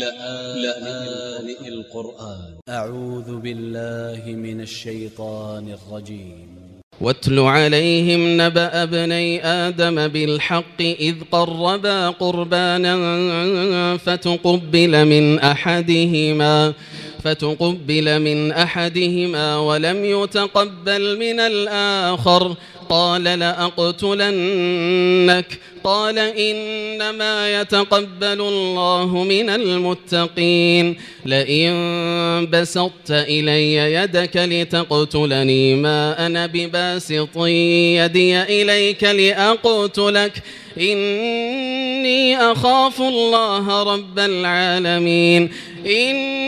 لآن القرآن. أ ع و ذ ب ا ل ل ه من ا ل ش ي ط ا ن ا ل ج ي م واتل عليهم نبأ ابني آدم بالحق إذ قربا قربانا فتقبل من أحدهما فتقبل من أحدهما ولم يتقبل من الآخر. قال لأقتلنك. قال إنما يتقبل الله من المتقين. لئن بسطت إلي يدك لتقتلني ما أنا بباسط يدي إليك لأقتلك. إني أخاف الله رب العالمين. إني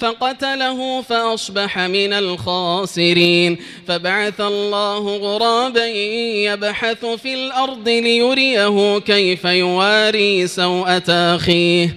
فقتله فأصبح من الخاسرين. فبعث الله غرابا يبحث في الأرض ليريه كيف يواري سوءة أخيه.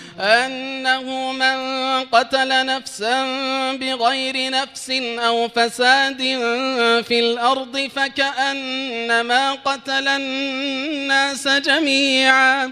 أنه من قتل نفسا بغير نفس أو فساد في الأرض فكأنما قتل الناس جميعا.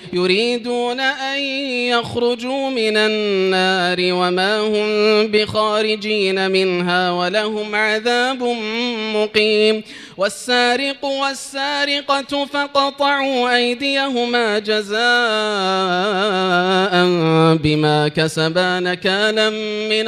يريدون أن يخرجوا من النار وما هم بخارجين منها ولهم عذاب مقيم. والسارق والسارقة فقطعوا أيديهما جزاء بما كسبا نكالا من